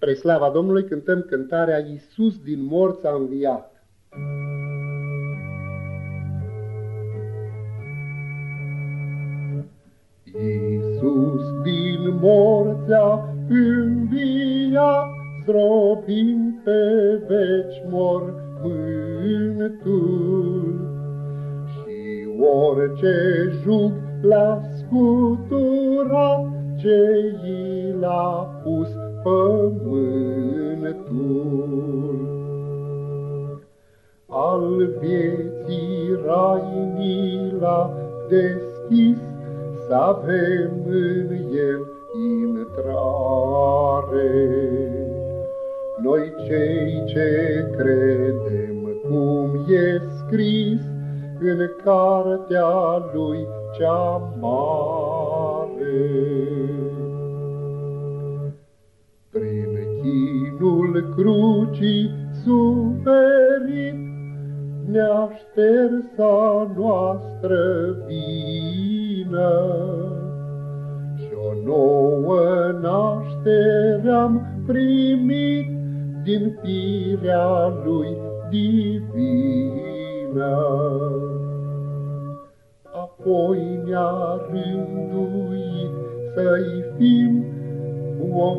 Spre slava Domnului cântăm cântarea Iisus din morți a înviat. Iisus din morți a înviat, zdrobind pe veci mormântul. Și orice jug l-a scuturat, ce i l-a pus pământul. Al vieții rai l-a deschis, să avem în el intrare. Noi cei ce credem cum e scris în cartea lui cea mare. Chinul crucii suferit, Ne-a ștersa noastră vină. Și-o nouă naștere-am primit Din firea lui divină. Apoi ne-a rânduit să-i fim o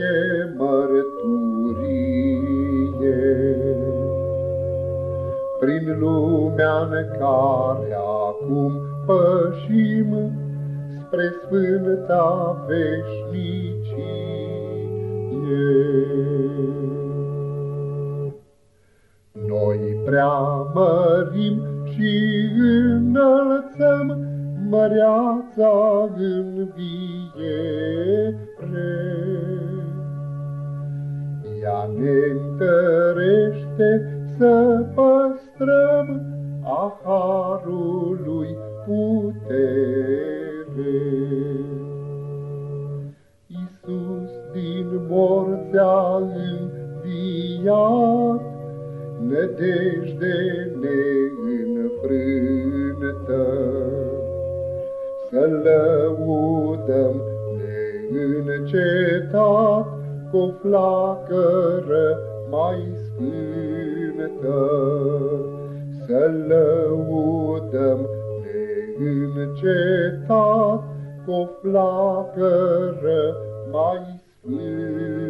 vie mărturie. Prin lumea în care acum pășim spre sfânta veșnicie. Noi preamărim și înălțăm măreața înviere. Ea ne întărește să păstrăm a Harului putere. Iisus din morți a înviat, nădejde neînfrânătă. Să lăudăm neîncetat cu flacără mai sfântă. Să lăudăm neîncetat cu flacără mai sfântă.